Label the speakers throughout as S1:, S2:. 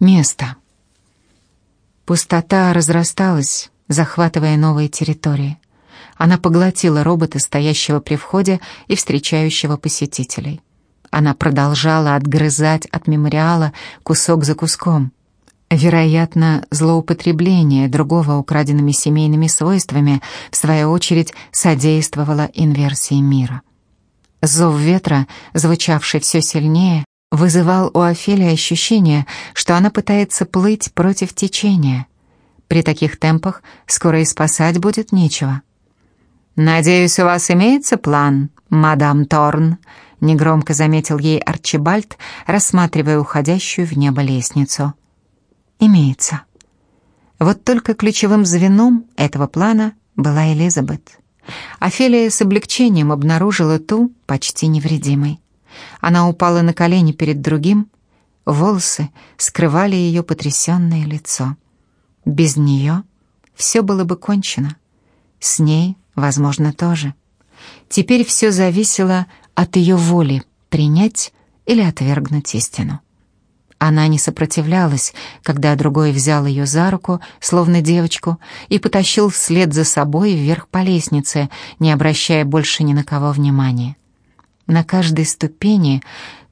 S1: Место. Пустота разрасталась, захватывая новые территории. Она поглотила робота, стоящего при входе и встречающего посетителей. Она продолжала отгрызать от мемориала кусок за куском. Вероятно, злоупотребление другого украденными семейными свойствами, в свою очередь, содействовало инверсии мира. Зов ветра, звучавший все сильнее, вызывал у Офелии ощущение, что она пытается плыть против течения. При таких темпах скоро и спасать будет нечего. «Надеюсь, у вас имеется план, мадам Торн?» — негромко заметил ей Арчибальд, рассматривая уходящую в небо лестницу. «Имеется». Вот только ключевым звеном этого плана была Элизабет. Офелия с облегчением обнаружила ту почти невредимой. Она упала на колени перед другим, волосы скрывали ее потрясенное лицо. Без нее все было бы кончено. С ней, возможно, тоже. Теперь все зависело от ее воли принять или отвергнуть истину. Она не сопротивлялась, когда другой взял ее за руку, словно девочку, и потащил вслед за собой вверх по лестнице, не обращая больше ни на кого внимания. На каждой ступени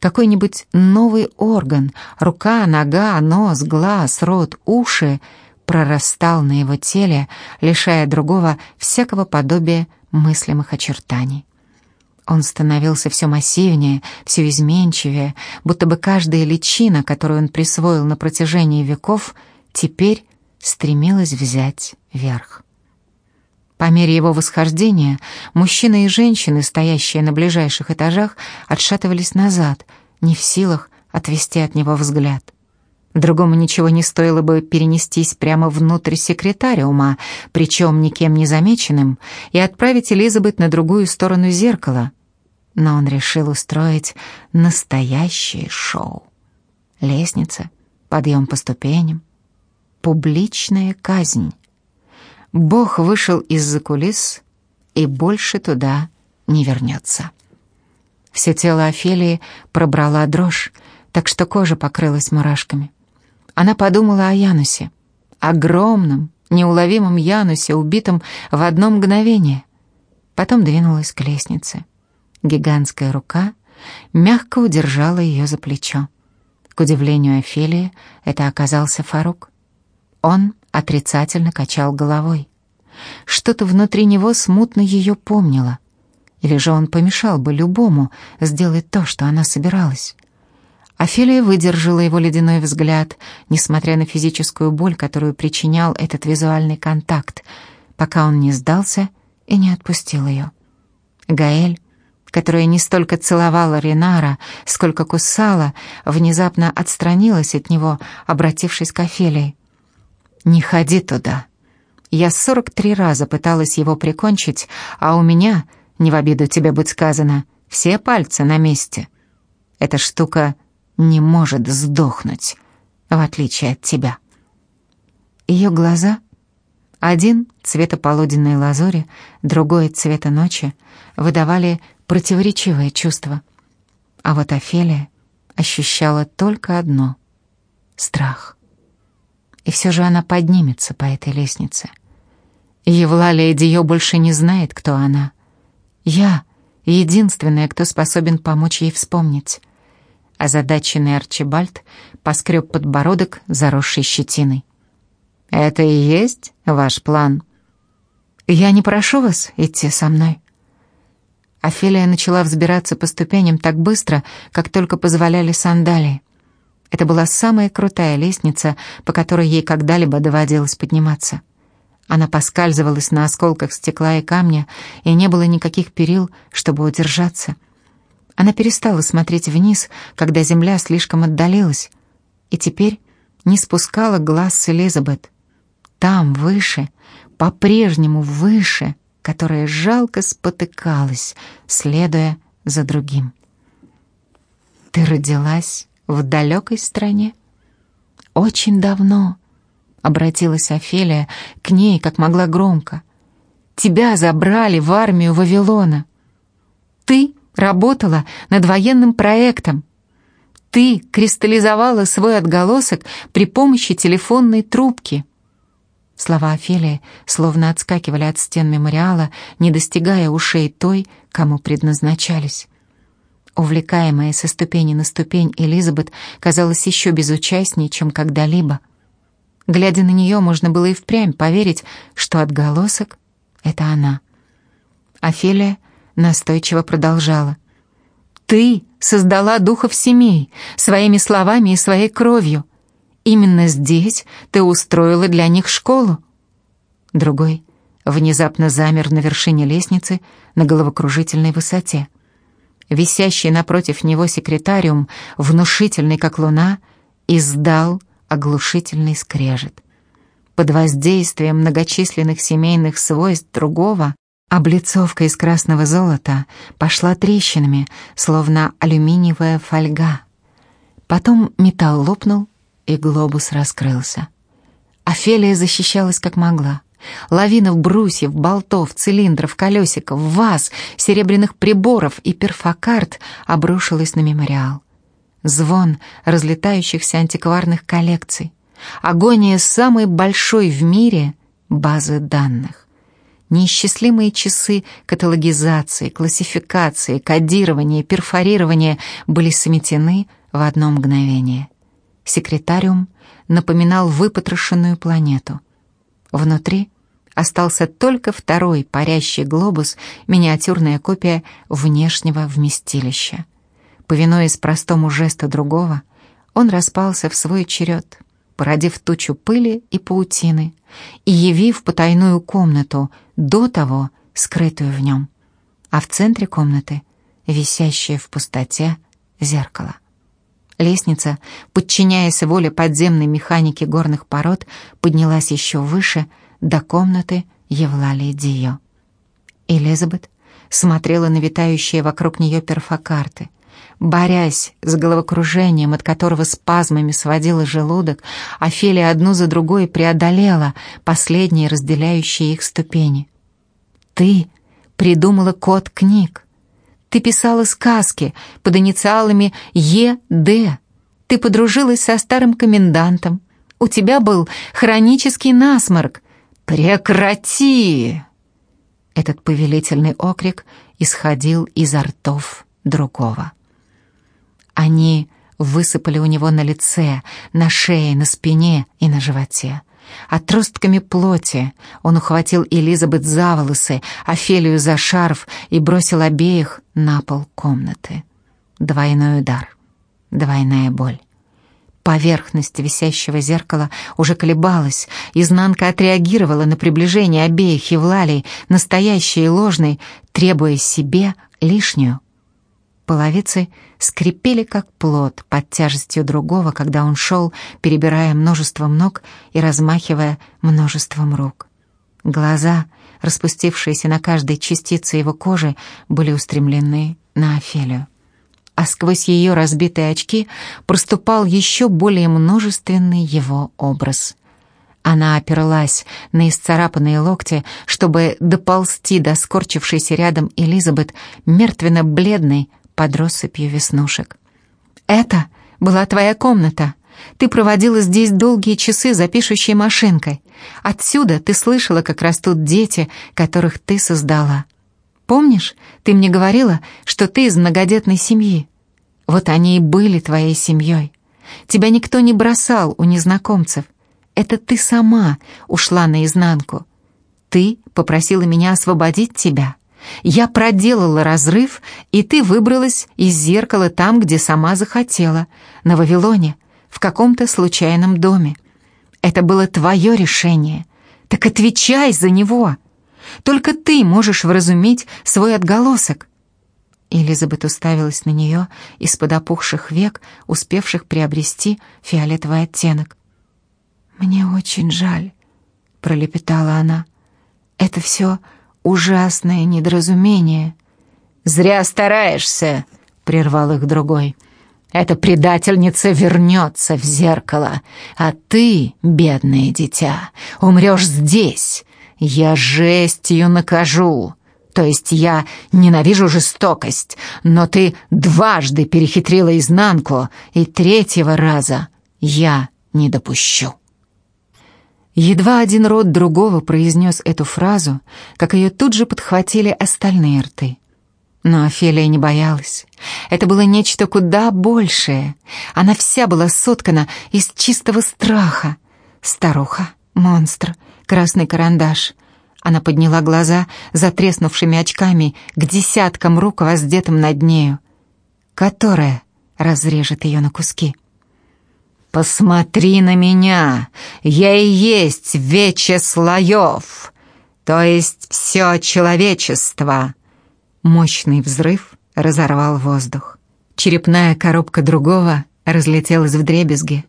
S1: какой-нибудь новый орган, рука, нога, нос, глаз, рот, уши прорастал на его теле, лишая другого всякого подобия мыслимых очертаний. Он становился все массивнее, все изменчивее, будто бы каждая личина, которую он присвоил на протяжении веков, теперь стремилась взять верх. По мере его восхождения мужчины и женщины, стоящие на ближайших этажах, отшатывались назад, не в силах отвести от него взгляд. Другому ничего не стоило бы перенестись прямо внутрь секретариума, причем никем не замеченным, и отправить Элизабет на другую сторону зеркала. Но он решил устроить настоящее шоу. Лестница, подъем по ступеням, публичная казнь. Бог вышел из-за кулис и больше туда не вернется. Все тело Офелии пробрала дрожь, так что кожа покрылась мурашками. Она подумала о Янусе, огромном, неуловимом Янусе, убитом в одно мгновение. Потом двинулась к лестнице. Гигантская рука мягко удержала ее за плечо. К удивлению Офелии, это оказался Фарук. Он отрицательно качал головой. Что-то внутри него смутно ее помнило. Или же он помешал бы любому сделать то, что она собиралась. Офелия выдержала его ледяной взгляд, несмотря на физическую боль, которую причинял этот визуальный контакт, пока он не сдался и не отпустил ее. Гаэль, которая не столько целовала Ренара, сколько кусала, внезапно отстранилась от него, обратившись к Офелии. «Не ходи туда. Я сорок три раза пыталась его прикончить, а у меня, не в обиду тебе быть сказано, все пальцы на месте. Эта штука не может сдохнуть, в отличие от тебя». Ее глаза, один цвета полуденной лазури, другой цвета ночи, выдавали противоречивое чувство. А вот Офелия ощущала только одно — страх. И все же она поднимется по этой лестнице. Евлалия Дио больше не знает, кто она. Я — единственная, кто способен помочь ей вспомнить. Озадаченный Арчибальд поскреб подбородок, заросший щетиной. «Это и есть ваш план?» «Я не прошу вас идти со мной». Офелия начала взбираться по ступеням так быстро, как только позволяли сандалии. Это была самая крутая лестница, по которой ей когда-либо доводилось подниматься. Она поскальзывалась на осколках стекла и камня, и не было никаких перил, чтобы удержаться. Она перестала смотреть вниз, когда земля слишком отдалилась, и теперь не спускала глаз с Элизабет. Там, выше, по-прежнему выше, которая жалко спотыкалась, следуя за другим. «Ты родилась в далекой стране. Очень давно, обратилась Офелия к ней, как могла громко. Тебя забрали в армию Вавилона. Ты работала над военным проектом. Ты кристаллизовала свой отголосок при помощи телефонной трубки. Слова Офелии словно отскакивали от стен мемориала, не достигая ушей той, кому предназначались. Увлекаемая со ступени на ступень, Элизабет казалась еще безучастнее, чем когда-либо. Глядя на нее, можно было и впрямь поверить, что отголосок — это она. Офелия настойчиво продолжала. «Ты создала духов семей своими словами и своей кровью. Именно здесь ты устроила для них школу. Другой внезапно замер на вершине лестницы на головокружительной высоте. Висящий напротив него секретариум, внушительный как луна, издал оглушительный скрежет. Под воздействием многочисленных семейных свойств другого облицовка из красного золота пошла трещинами, словно алюминиевая фольга. Потом металл лопнул, и глобус раскрылся. Офелия защищалась как могла. Лавина брусьев, болтов, цилиндров, колесиков, ваз, серебряных приборов и перфокарт обрушилась на мемориал. Звон разлетающихся антикварных коллекций. Агония самой большой в мире базы данных. Неисчислимые часы каталогизации, классификации, кодирования, перфорирования были сметены в одно мгновение — секретариум напоминал выпотрошенную планету. Внутри остался только второй парящий глобус, миниатюрная копия внешнего вместилища. Повинуясь простому жесту другого, он распался в свой черед, породив тучу пыли и паутины и явив потайную комнату, до того скрытую в нем, а в центре комнаты — висящее в пустоте зеркало. Лестница, подчиняясь воле подземной механики горных пород, поднялась еще выше, до комнаты Евлалии Дио. Элизабет смотрела на витающие вокруг нее перфокарты. Борясь с головокружением, от которого спазмами сводила желудок, Офелия одну за другой преодолела последние разделяющие их ступени. «Ты придумала код книг», ты писала сказки под инициалами Е.Д. Ты подружилась со старым комендантом. У тебя был хронический насморк. Прекрати!» Этот повелительный окрик исходил изо ртов другого. Они высыпали у него на лице, на шее, на спине и на животе. Отростками плоти он ухватил Элизабет за волосы, Офелию за шарф и бросил обеих на пол комнаты. Двойной удар, двойная боль. Поверхность висящего зеркала уже колебалась, изнанка отреагировала на приближение обеих Евлалий, настоящей и ложной, требуя себе лишнюю. Половицы скрипели как плод под тяжестью другого, когда он шел, перебирая множеством ног и размахивая множеством рук. Глаза, распустившиеся на каждой частице его кожи, были устремлены на Офелию. А сквозь ее разбитые очки проступал еще более множественный его образ. Она оперлась на исцарапанные локти, чтобы доползти до скорчившейся рядом Элизабет, мертвенно-бледной, под россыпью веснушек. «Это была твоя комната. Ты проводила здесь долгие часы за пишущей машинкой. Отсюда ты слышала, как растут дети, которых ты создала. Помнишь, ты мне говорила, что ты из многодетной семьи? Вот они и были твоей семьей. Тебя никто не бросал у незнакомцев. Это ты сама ушла наизнанку. Ты попросила меня освободить тебя. Я проделала разрыв, и ты выбралась из зеркала там, где сама захотела, на Вавилоне, в каком-то случайном доме. Это было твое решение. Так отвечай за него. Только ты можешь вразумить свой отголосок. Элизабет уставилась на нее из-под опухших век, успевших приобрести фиолетовый оттенок. «Мне очень жаль», — пролепетала она. «Это все ужасное недоразумение. «Зря стараешься», — прервал их другой. «Эта предательница вернется в зеркало, а ты, бедное дитя, умрешь здесь. Я жестью накажу. То есть я ненавижу жестокость, но ты дважды перехитрила изнанку, и третьего раза я не допущу». Едва один род другого произнес эту фразу, как ее тут же подхватили остальные рты. Но Офелия не боялась. Это было нечто куда большее. Она вся была соткана из чистого страха. Старуха, монстр, красный карандаш. Она подняла глаза за треснувшими очками к десяткам рук, воздетым над нею. Которая разрежет ее на куски. «Посмотри на меня! Я и есть вече слоев, то есть все человечество!» Мощный взрыв разорвал воздух. Черепная коробка другого разлетелась в дребезги.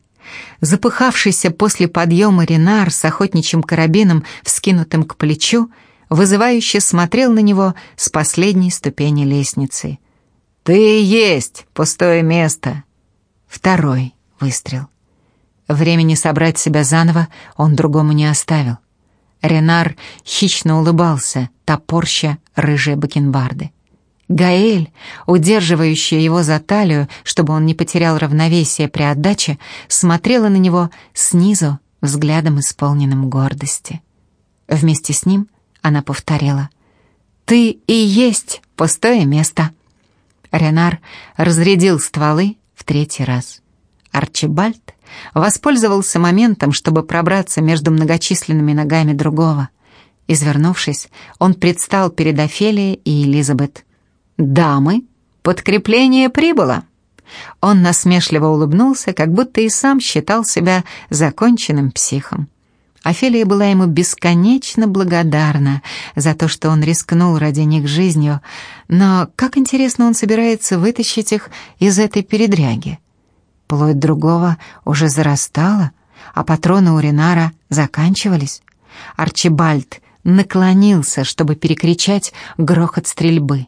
S1: Запыхавшийся после подъема Ренар с охотничьим карабином, вскинутым к плечу, вызывающе смотрел на него с последней ступени лестницы. «Ты и есть пустое место!» Второй выстрел. Времени собрать себя заново он другому не оставил. Ренар хищно улыбался, топорща рыжие бакенбарды. Гаэль, удерживающая его за талию, чтобы он не потерял равновесие при отдаче, смотрела на него снизу взглядом, исполненным гордости. Вместе с ним она повторила «Ты и есть пустое место». Ренар разрядил стволы в третий раз. Арчибальд воспользовался моментом, чтобы пробраться между многочисленными ногами другого. Извернувшись, он предстал перед Офелией и Элизабет. «Дамы, подкрепление прибыло!» Он насмешливо улыбнулся, как будто и сам считал себя законченным психом. Офелия была ему бесконечно благодарна за то, что он рискнул ради них жизнью, но как интересно он собирается вытащить их из этой передряги. Плоть другого уже зарастала, а патроны у Ренара заканчивались. Арчибальд наклонился, чтобы перекричать грохот стрельбы.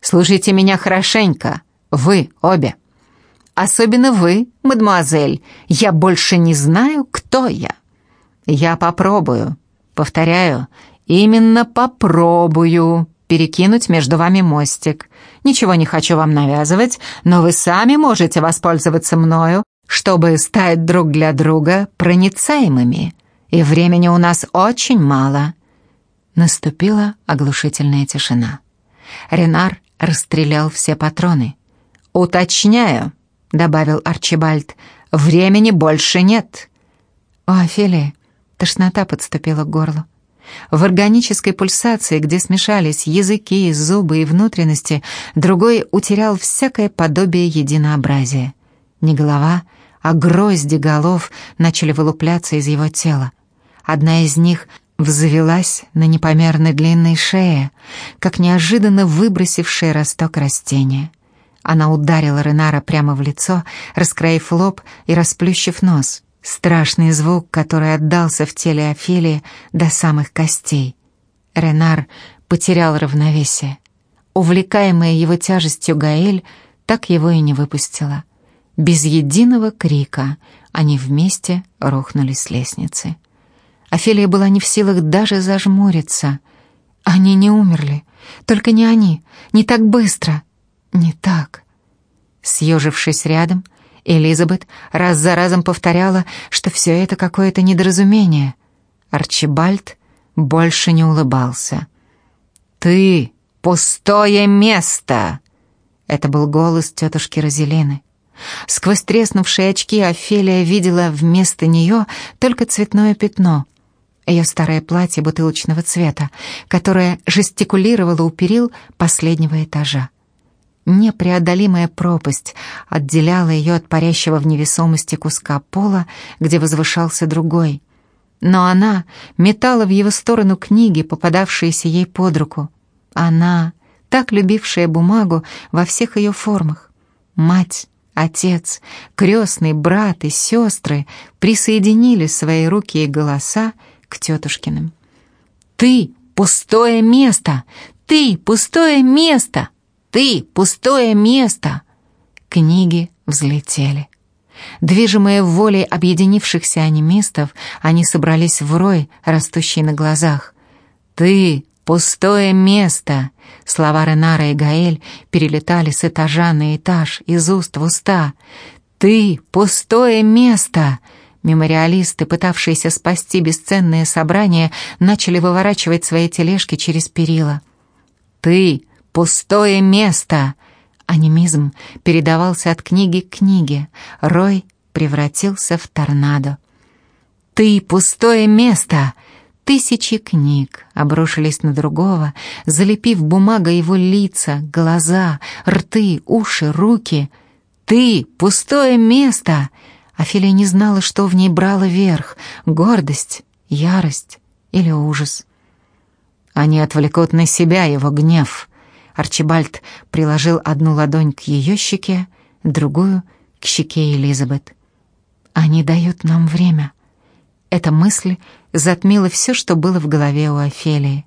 S1: «Слушайте меня хорошенько, вы обе. Особенно вы, мадемуазель, я больше не знаю, кто я. Я попробую, повторяю, именно попробую перекинуть между вами мостик. Ничего не хочу вам навязывать, но вы сами можете воспользоваться мною, чтобы стать друг для друга проницаемыми. И времени у нас очень мало». Наступила оглушительная тишина. Ренар расстрелял все патроны. «Уточняю», — добавил Арчибальд, — «времени больше нет». У Офелии тошнота подступила к горлу. В органической пульсации, где смешались языки, зубы и внутренности, другой утерял всякое подобие единообразия. Не голова, а грозди голов начали вылупляться из его тела. Одна из них взвелась на непомерно длинной шее, как неожиданно выбросившее росток растения. Она ударила Ренара прямо в лицо, раскроив лоб и расплющив нос. Страшный звук, который отдался в теле Офелии до самых костей. Ренар потерял равновесие. Увлекаемая его тяжестью Гаэль так его и не выпустила. Без единого крика они вместе рухнули с лестницы. Офелия была не в силах даже зажмуриться. Они не умерли. Только не они. Не так быстро. Не так. Съежившись рядом, Элизабет раз за разом повторяла, что все это какое-то недоразумение. Арчибальд больше не улыбался. «Ты — пустое место!» Это был голос тетушки Розелины. Сквозь треснувшие очки Офелия видела вместо нее только цветное пятно. Ее старое платье бутылочного цвета, которое жестикулировало у перил последнего этажа. Непреодолимая пропасть отделяла ее от парящего в невесомости куска пола, где возвышался другой. Но она метала в его сторону книги, попадавшиеся ей под руку. Она, так любившая бумагу во всех ее формах. Мать, отец, крестный брат и сестры присоединили свои руки и голоса к тетушкиным. «Ты — пустое место! Ты — пустое место!» Ты — пустое место!» Книги взлетели. Движимые волей объединившихся анимистов, они собрались в рой, растущий на глазах. «Ты пустое место!» Слова Ренара и Гаэль перелетали с этажа на этаж, из уст в уста. «Ты — пустое место!» Мемориалисты, пытавшиеся спасти бесценное собрание, начали выворачивать свои тележки через перила. «Ты — пустое место!» Анимизм передавался от книги к книге. Рой превратился в торнадо. «Ты — пустое место!» Тысячи книг обрушились на другого, залепив бумагой его лица, глаза, рты, уши, руки. «Ты — пустое место!» Офелия не знала, что в ней брало верх — гордость, ярость или ужас. Они отвлекут на себя его гнев. Арчибальд приложил одну ладонь к ее щеке, другую — к щеке Элизабет. «Они дают нам время». Эта мысль затмила все, что было в голове у Офелии.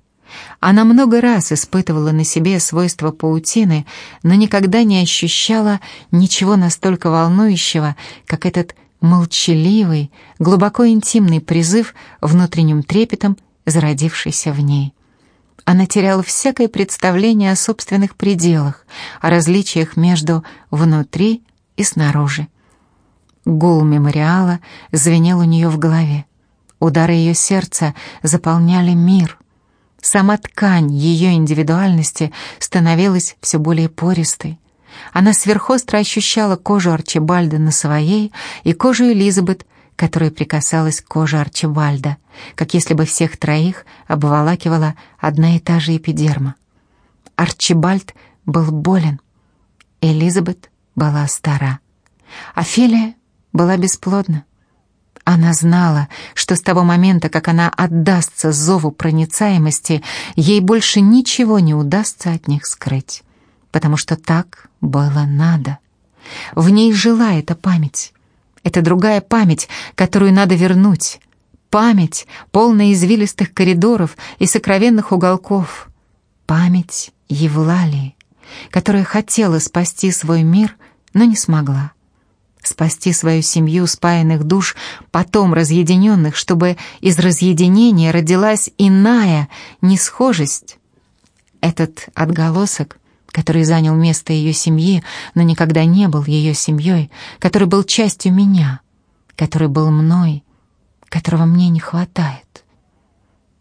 S1: Она много раз испытывала на себе свойства паутины, но никогда не ощущала ничего настолько волнующего, как этот молчаливый, глубоко интимный призыв внутренним трепетом, зародившийся в ней. Она теряла всякое представление о собственных пределах, о различиях между внутри и снаружи. Гул мемориала звенел у нее в голове. Удары ее сердца заполняли мир. Сама ткань ее индивидуальности становилась все более пористой. Она сверхостро ощущала кожу Арчибальда на своей и кожу Элизабет, которая прикасалась к коже Арчибальда, как если бы всех троих обволакивала одна и та же эпидерма. Арчибальд был болен, Элизабет была стара. Офелия была бесплодна. Она знала, что с того момента, как она отдастся зову проницаемости, ей больше ничего не удастся от них скрыть, потому что так было надо. В ней жила эта память. Это другая память, которую надо вернуть. Память, полная извилистых коридоров и сокровенных уголков. Память Евлалии, которая хотела спасти свой мир, но не смогла спасти свою семью спаянных душ, потом разъединенных, чтобы из разъединения родилась иная несхожесть. Этот отголосок, который занял место ее семьи, но никогда не был ее семьей, который был частью меня, который был мной, которого мне не хватает.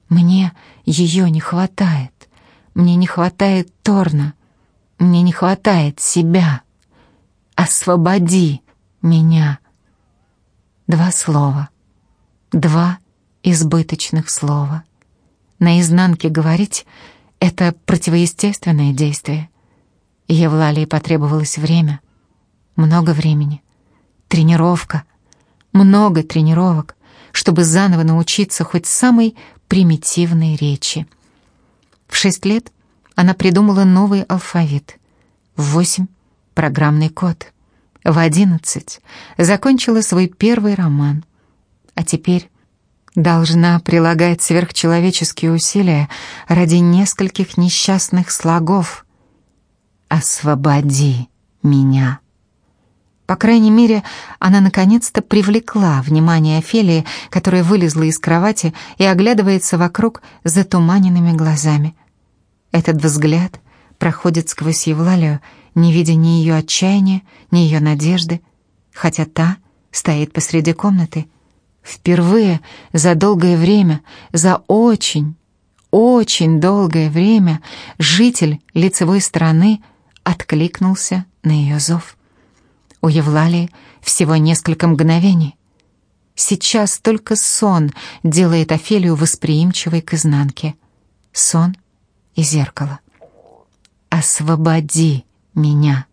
S1: Мне ее не хватает. Мне не хватает Торна. Мне не хватает себя. Освободи меня. Два слова. Два избыточных слова. На изнанке говорить — это противоестественное действие. Евлалии потребовалось время. Много времени. Тренировка. Много тренировок, чтобы заново научиться хоть самой примитивной речи. В шесть лет она придумала новый алфавит. В восемь — программный код — в одиннадцать закончила свой первый роман, а теперь должна прилагать сверхчеловеческие усилия ради нескольких несчастных слогов. «Освободи меня». По крайней мере, она наконец-то привлекла внимание Офелии, которая вылезла из кровати и оглядывается вокруг затуманенными глазами. Этот взгляд проходит сквозь Евлалию, не видя ни ее отчаяния, ни ее надежды, хотя та стоит посреди комнаты. Впервые за долгое время, за очень, очень долгое время житель лицевой стороны откликнулся на ее зов. У Евлалии всего несколько мгновений. Сейчас только сон делает Офелию восприимчивой к изнанке. Сон и зеркало. «Освободи меня».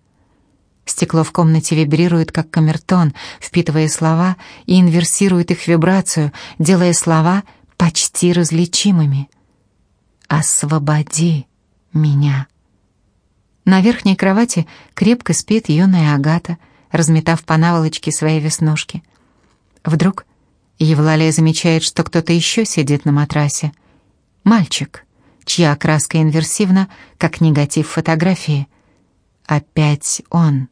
S1: Стекло в комнате вибрирует, как камертон, впитывая слова и инверсирует их вибрацию, делая слова почти различимыми. «Освободи меня». На верхней кровати крепко спит юная Агата, разметав по наволочке свои веснушки. Вдруг Евлалия замечает, что кто-то еще сидит на матрасе. Мальчик, чья окраска инверсивна, как негатив фотографии. Опять он.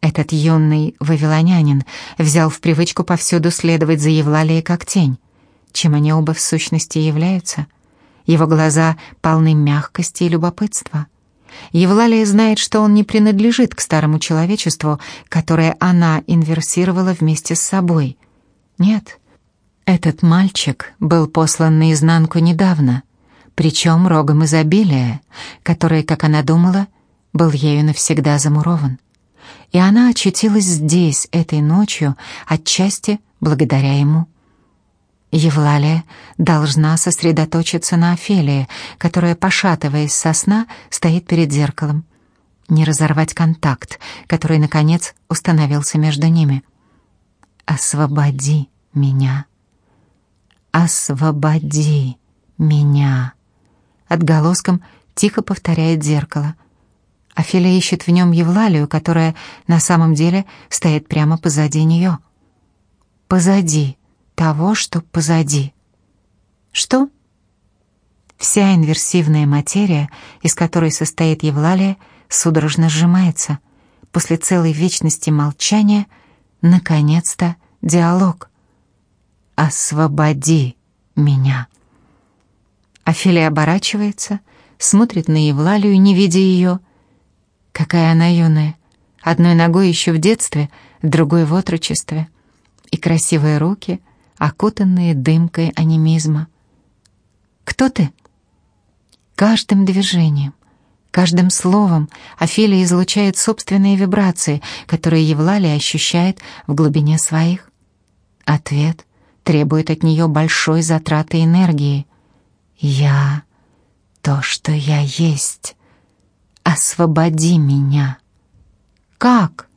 S1: Этот юный вавилонянин взял в привычку повсюду следовать за Евлалией как тень. Чем они оба в сущности являются? Его глаза полны мягкости и любопытства. Евлалия знает, что он не принадлежит к старому человечеству, которое она инверсировала вместе с собой. Нет, этот мальчик был послан наизнанку недавно, причем рогом изобилия, который, как она думала, был ею навсегда замурован. И она очутилась здесь этой ночью, отчасти благодаря ему. Евлалия должна сосредоточиться на Офелии, которая, пошатываясь со сна, стоит перед зеркалом. Не разорвать контакт, который, наконец, установился между ними. «Освободи меня! Освободи меня!» Отголоском тихо повторяет зеркало. Офелия ищет в нем Евлалию, которая на самом деле стоит прямо позади нее. Позади того, что позади. Что? Вся инверсивная материя, из которой состоит Евлалия, судорожно сжимается. После целой вечности молчания, наконец-то, диалог. «Освободи меня». Офелия оборачивается, смотрит на Евлалию, не видя ее. Какая она юная. Одной ногой еще в детстве, другой в отрочестве. И красивые руки, окутанные дымкой анимизма. «Кто ты?» Каждым движением, каждым словом Офелия излучает собственные вибрации, которые Евлалия ощущает в глубине своих. Ответ требует от нее большой затраты энергии. «Я — то, что я есть. Освободи меня». «Как?»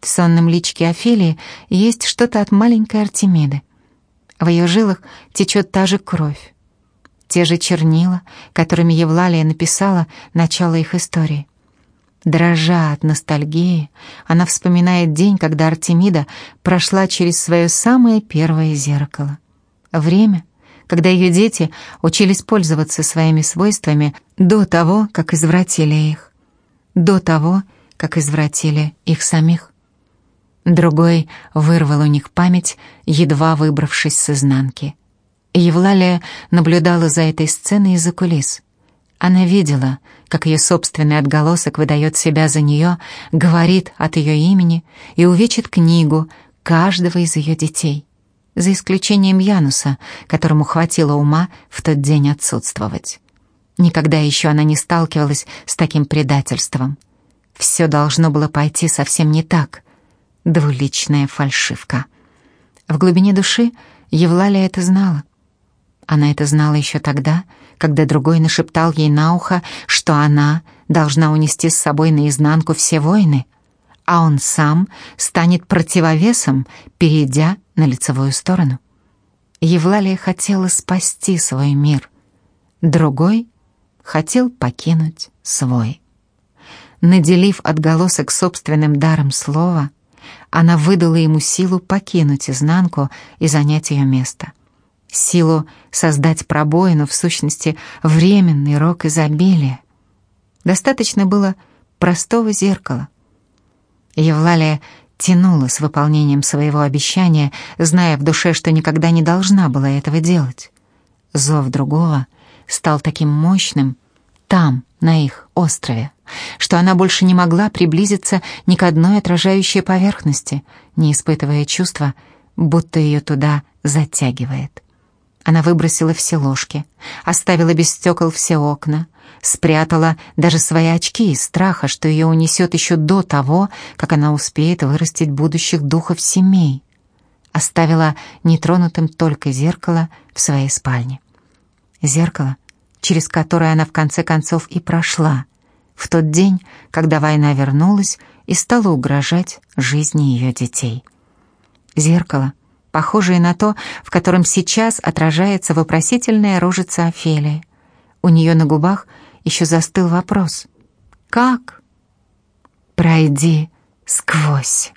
S1: В сонном личке Офелии есть что-то от маленькой Артемиды. В ее жилах течет та же кровь, те же чернила, которыми Евлалия написала начало их истории. Дрожа от ностальгии, она вспоминает день, когда Артемида прошла через свое самое первое зеркало. Время, когда ее дети учились пользоваться своими свойствами до того, как извратили их, до того, как извратили их самих. Другой вырвал у них память, едва выбравшись с изнанки. Евлалия наблюдала за этой сценой из-за кулис. Она видела, как ее собственный отголосок выдает себя за нее, говорит от ее имени и увечит книгу каждого из ее детей, за исключением Януса, которому хватило ума в тот день отсутствовать. Никогда еще она не сталкивалась с таким предательством. Все должно было пойти совсем не так — двуличная фальшивка. В глубине души Евлалия это знала. Она это знала еще тогда, когда другой нашептал ей на ухо, что она должна унести с собой наизнанку все войны, а он сам станет противовесом, перейдя на лицевую сторону. Евлалия хотела спасти свой мир. Другой хотел покинуть свой. Наделив отголосок собственным даром слова, она выдала ему силу покинуть изнанку и занять ее место. Силу создать пробоину, в сущности, временный рок изобилия. Достаточно было простого зеркала. Евлалия тянула с выполнением своего обещания, зная в душе, что никогда не должна была этого делать. Зов другого стал таким мощным там, на их острове, что она больше не могла приблизиться ни к одной отражающей поверхности, не испытывая чувства, будто ее туда затягивает. Она выбросила все ложки, оставила без стекол все окна, спрятала даже свои очки из страха, что ее унесет еще до того, как она успеет вырастить будущих духов семей. Оставила нетронутым только зеркало в своей спальне. Зеркало — через который она в конце концов и прошла, в тот день, когда война вернулась и стала угрожать жизни ее детей. Зеркало, похожее на то, в котором сейчас отражается вопросительная рожица Офелии. У нее на губах еще застыл вопрос. «Как?» «Пройди сквозь».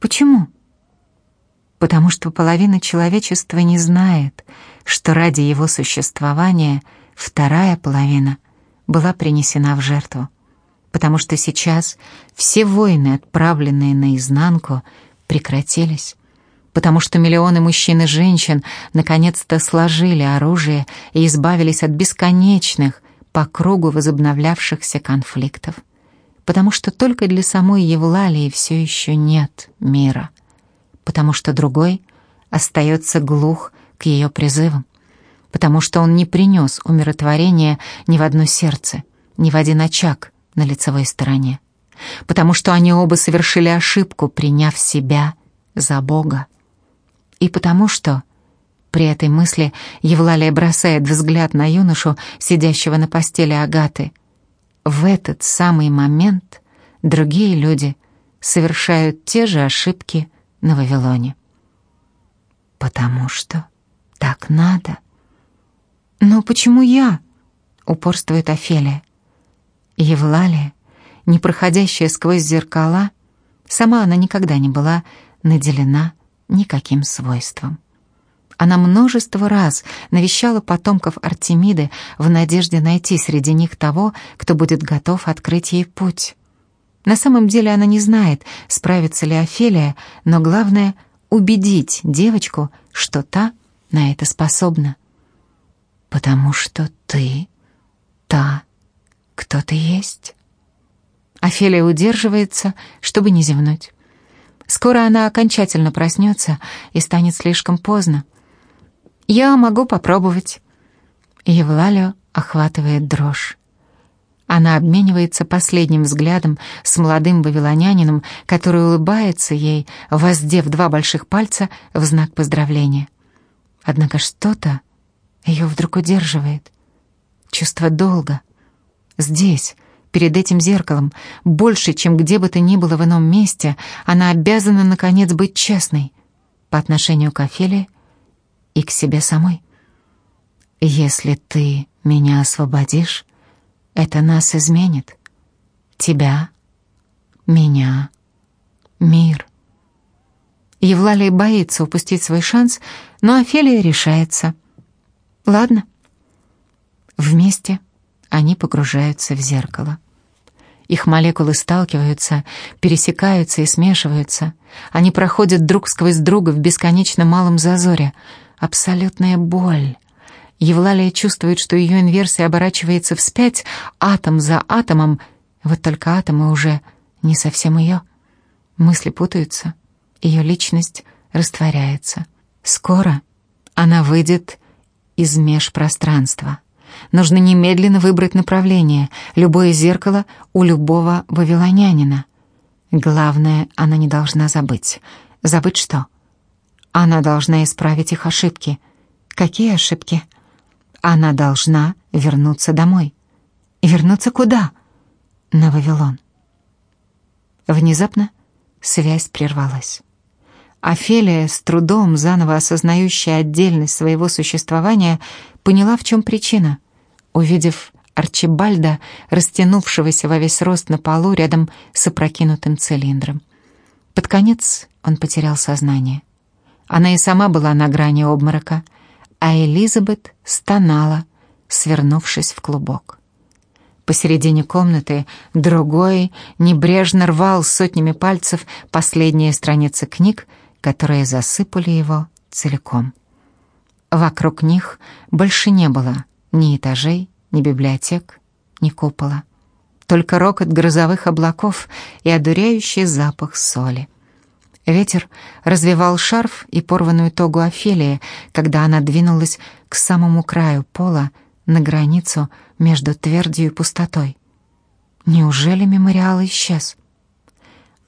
S1: «Почему?» потому что половина человечества не знает, что ради его существования вторая половина была принесена в жертву, потому что сейчас все войны, отправленные наизнанку, прекратились, потому что миллионы мужчин и женщин наконец-то сложили оружие и избавились от бесконечных, по кругу возобновлявшихся конфликтов. Потому что только для самой Евлалии все еще нет мира. Потому что другой остается глух к ее призывам. Потому что он не принес умиротворения ни в одно сердце, ни в один очаг на лицевой стороне. Потому что они оба совершили ошибку, приняв себя за Бога и потому что... При этой мысли Евлалия бросает взгляд на юношу, сидящего на постели Агаты. В этот самый момент другие люди совершают те же ошибки на Вавилоне. «Потому что так надо». «Но почему я?» — упорствует Офелия. Евлалия, не проходящая сквозь зеркала, сама она никогда не была наделена никаким свойством. Она множество раз навещала потомков Артемиды в надежде найти среди них того, кто будет готов открыть ей путь. На самом деле она не знает, справится ли Офелия, но главное — убедить девочку, что та на это способна. «Потому что ты та, кто ты есть». Офелия удерживается, чтобы не зевнуть. Скоро она окончательно проснется и станет слишком поздно. Я могу попробовать. Евлалию охватывает дрожь. Она обменивается последним взглядом с молодым вавилонянином, который улыбается ей, воздев два больших пальца в знак поздравления. Однако что-то ее вдруг удерживает. Чувство долга. Здесь, перед этим зеркалом, больше, чем где бы то ни было в ином месте, она обязана, наконец, быть честной по отношению к Офелии и к себе самой. «Если ты меня освободишь, это нас изменит. Тебя, меня, мир». Евлалия боится упустить свой шанс, но Офелия решается. «Ладно». Вместе они погружаются в зеркало. Их молекулы сталкиваются, пересекаются и смешиваются. Они проходят друг сквозь друга в бесконечно малом зазоре. Абсолютная боль. Евлалия чувствует, что ее инверсия оборачивается вспять, атом за атомом. Вот только атомы уже не совсем ее. Мысли путаются, ее личность растворяется. Скоро она выйдет из межпространства. Нужно немедленно выбрать направление, любое зеркало у любого вавилонянина. Главное, она не должна забыть. Забыть что? Она должна исправить их ошибки. Какие ошибки? Она должна вернуться домой. Вернуться куда? На Вавилон. Внезапно связь прервалась. Офелия, с трудом заново осознающая отдельность своего существования, поняла, в чем причина. Увидев Арчибальда, растянувшегося во весь рост на полу рядом с опрокинутым цилиндром. Под конец он потерял сознание. Она и сама была на грани обморока, а Элизабет стонала, свернувшись в клубок. Посередине комнаты другой небрежно рвал сотнями пальцев последние страницы книг, которые засыпали его целиком. Вокруг них больше не было ни этажей, ни библиотек, ни купола. Только рокот грозовых облаков и одуряющий запах соли. Ветер развивал шарф и порванную тогу Офелии, когда она двинулась к самому краю пола, на границу между твердью и пустотой. Неужели мемориал исчез?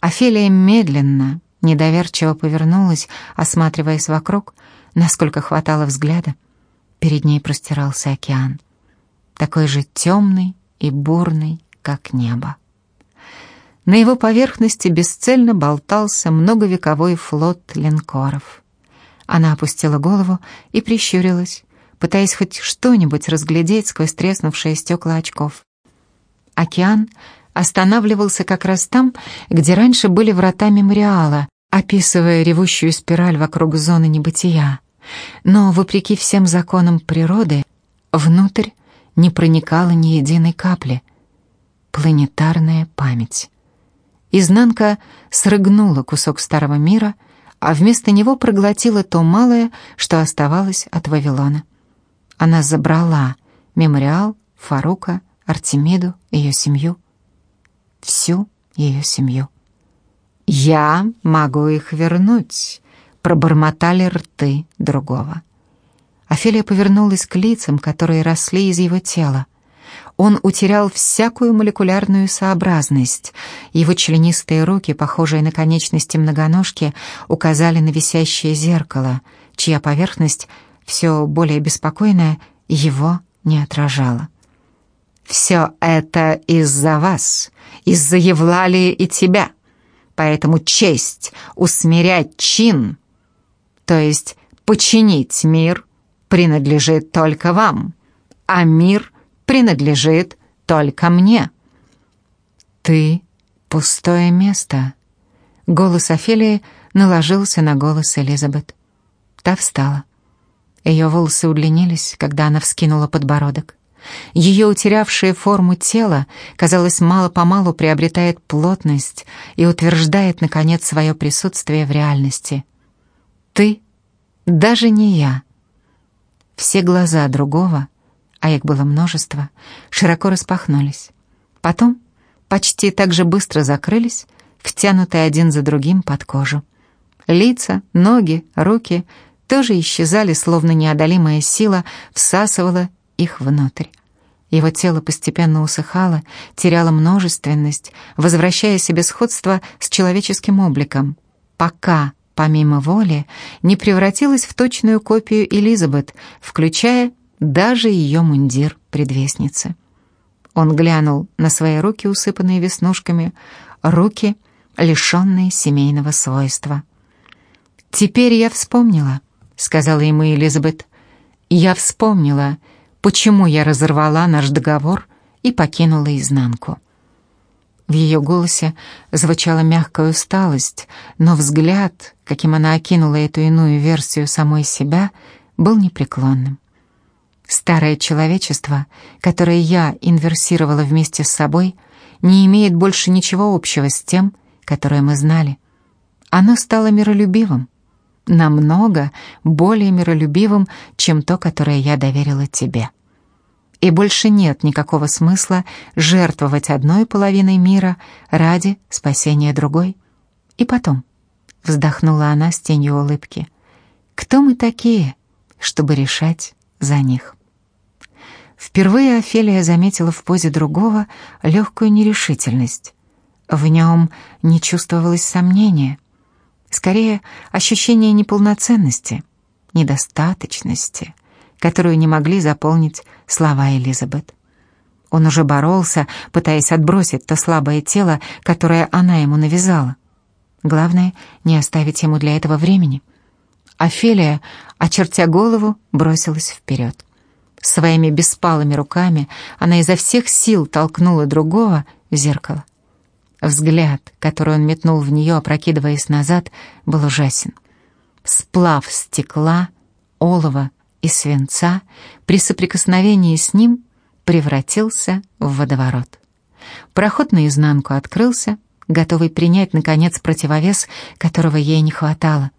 S1: Офелия медленно, недоверчиво повернулась, осматриваясь вокруг, насколько хватало взгляда. Перед ней простирался океан, такой же темный и бурный, как небо. На его поверхности бесцельно болтался многовековой флот линкоров. Она опустила голову и прищурилась, пытаясь хоть что-нибудь разглядеть сквозь треснувшие стекла очков. Океан останавливался как раз там, где раньше были врата мемориала, описывая ревущую спираль вокруг зоны небытия. Но, вопреки всем законам природы, внутрь не проникало ни единой капли. Планетарная память. Изнанка срыгнула кусок старого мира, а вместо него проглотила то малое, что оставалось от Вавилона. Она забрала мемориал, Фарука, Артемиду, ее семью. Всю ее семью. «Я могу их вернуть», — пробормотали рты другого. Офелия повернулась к лицам, которые росли из его тела. Он утерял всякую молекулярную сообразность. Его членистые руки, похожие на конечности многоножки, указали на висящее зеркало, чья поверхность, все более беспокойная, его не отражала. «Все это из-за вас, из-за Евлалии и тебя. Поэтому честь усмирять чин, то есть починить мир, принадлежит только вам, а мир принадлежит только мне». «Ты — пустое место». Голос Офелии наложился на голос Элизабет. Та встала. Ее волосы удлинились, когда она вскинула подбородок. Ее утерявшее форму тело, казалось, мало-помалу приобретает плотность и утверждает, наконец, свое присутствие в реальности. «Ты, даже не я». Все глаза другого, а их было множество, широко распахнулись. Потом почти так же быстро закрылись, втянутые один за другим под кожу. Лица, ноги, руки тоже исчезали, словно неодолимая сила всасывала их внутрь. Его тело постепенно усыхало, теряло множественность, возвращая себе сходство с человеческим обликом, пока, помимо воли, не превратилось в точную копию Элизабет, включая даже ее мундир предвестницы. Он глянул на свои руки, усыпанные веснушками, руки, лишенные семейного свойства. «Теперь я вспомнила», — сказала ему Элизабет. «Я вспомнила, почему я разорвала наш договор и покинула изнанку. В ее голосе звучала мягкая усталость, но взгляд, каким она окинула эту иную версию самой себя, был непреклонным. Старое человечество, которое я инверсировала вместе с собой, не имеет больше ничего общего с тем, которое мы знали. Оно стало миролюбивым, намного более миролюбивым, чем то, которое я доверила тебе. И больше нет никакого смысла жертвовать одной половиной мира ради спасения другой. И потом, вздохнула она с тенью улыбки, кто мы такие, чтобы решать за них? Впервые Офелия заметила в позе другого легкую нерешительность. В нем не чувствовалось сомнения — Скорее, ощущение неполноценности, недостаточности, которую не могли заполнить слова Элизабет. Он уже боролся, пытаясь отбросить то слабое тело, которое она ему навязала. Главное, не оставить ему для этого времени. Офелия, очертя голову, бросилась вперед. Своими беспалыми руками она изо всех сил толкнула другого в зеркало. Взгляд, который он метнул в нее, опрокидываясь назад, был ужасен. Сплав стекла, олова и свинца при соприкосновении с ним превратился в водоворот. Проход наизнанку открылся, готовый принять, наконец, противовес, которого ей не хватало.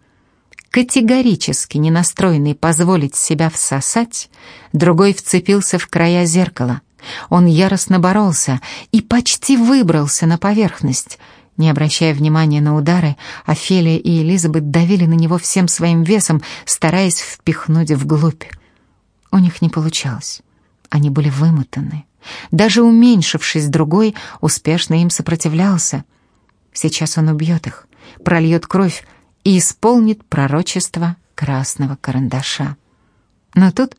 S1: Категорически не настроенный позволить себя всосать, другой вцепился в края зеркала — он яростно боролся и почти выбрался на поверхность. Не обращая внимания на удары, Офелия и Элизабет давили на него всем своим весом, стараясь впихнуть вглубь. У них не получалось. Они были вымотаны. Даже уменьшившись другой, успешно им сопротивлялся. Сейчас он убьет их, прольет кровь и исполнит пророчество красного карандаша. Но тут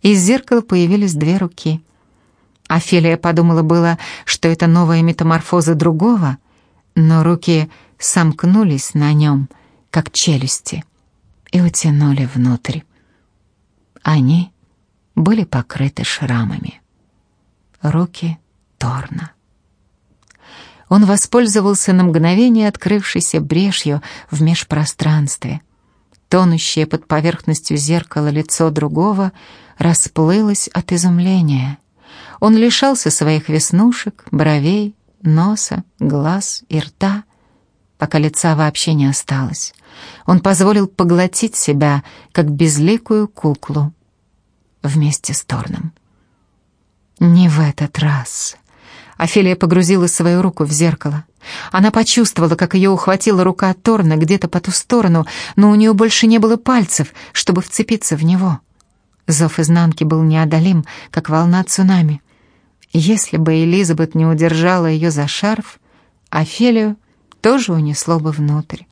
S1: из зеркала появились две руки — Офелия подумала было, что это новая метаморфоза другого, но руки сомкнулись на нем, как челюсти, и утянули внутрь. Они были покрыты шрамами. Руки Торна. Он воспользовался на мгновение открывшейся брешью в межпространстве. Тонущее под поверхностью зеркала лицо другого расплылось от изумления — он лишался своих веснушек, бровей, носа, глаз и рта. пока лица вообще не осталось. Он позволил поглотить себя, как безликую куклу, вместе с Торном. Не в этот раз. Офелия погрузила свою руку в зеркало. Она почувствовала, как ее ухватила рука Торна где-то по ту сторону, но у нее больше не было пальцев, чтобы вцепиться в него. Зов изнанки был неодолим, как волна цунами. Если бы Элизабет не удержала ее за шарф, Офелию тоже унесло бы внутрь.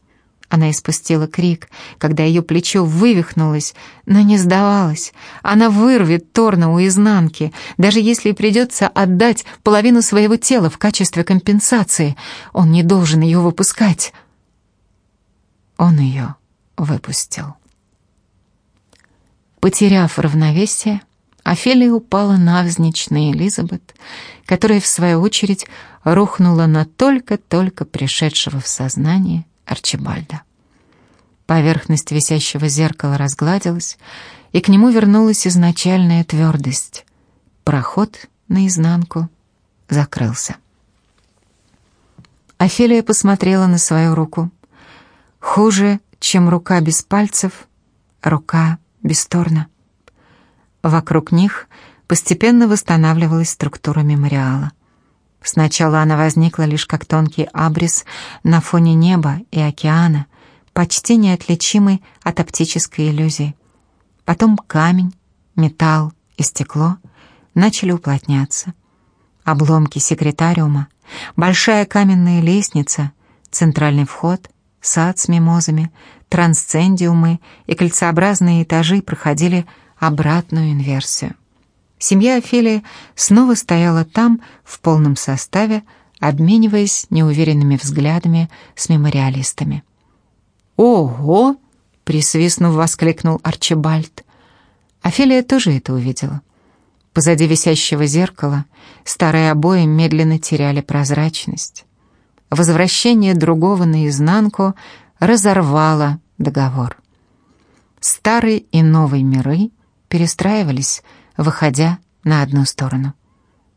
S1: Она испустила крик, когда ее плечо вывихнулось, но не сдавалась. Она вырвет Торна у изнанки, даже если придется отдать половину своего тела в качестве компенсации. Он не должен ее выпускать. Он ее выпустил. Потеряв равновесие, Офелия упала навзничь на Элизабет, которая, в свою очередь, рухнула на только-только пришедшего в сознание Арчибальда. Поверхность висящего зеркала разгладилась, и к нему вернулась изначальная твердость. Проход наизнанку закрылся. Офелия посмотрела на свою руку. Хуже, чем рука без пальцев, рука без торна. Вокруг них постепенно восстанавливалась структура мемориала. Сначала она возникла лишь как тонкий абрис на фоне неба и океана, почти неотличимый от оптической иллюзии. Потом камень, металл и стекло начали уплотняться. Обломки секретариума, большая каменная лестница, центральный вход, сад с мимозами, трансцендиумы и кольцеобразные этажи проходили обратную инверсию. Семья Офелии снова стояла там в полном составе, обмениваясь неуверенными взглядами с мемориалистами. «Ого!» — присвистнув, воскликнул Арчибальд. Офелия тоже это увидела. Позади висящего зеркала старые обои медленно теряли прозрачность. Возвращение другого наизнанку разорвало договор. Старый и новый миры перестраивались, выходя на одну сторону.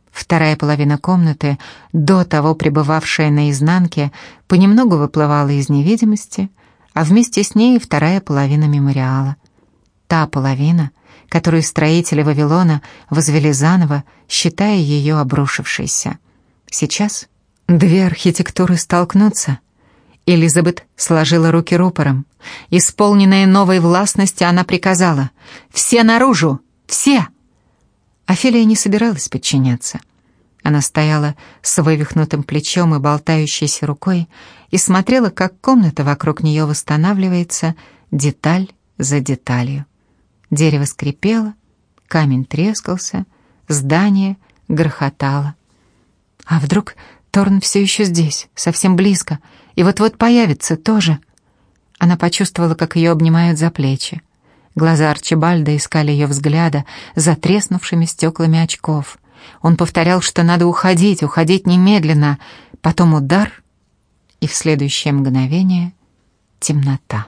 S1: Вторая половина комнаты, до того пребывавшая на изнанке, понемногу выплывала из невидимости, а вместе с ней вторая половина мемориала. Та половина, которую строители Вавилона возвели заново, считая ее обрушившейся. Сейчас две архитектуры столкнутся. Элизабет сложила руки рупором. Исполненная новой властности, она приказала «Все наружу! Все!» Офелия не собиралась подчиняться. Она стояла с вывихнутым плечом и болтающейся рукой и смотрела, как комната вокруг нее восстанавливается деталь за деталью. Дерево скрипело, камень трескался, здание грохотало. А вдруг Торн все еще здесь, совсем близко, и вот-вот появится тоже? Она почувствовала, как ее обнимают за плечи. Глаза Арчибальда искали ее взгляда за треснувшими стеклами очков. Он повторял, что надо уходить, уходить немедленно. Потом удар, и в следующее мгновение темнота.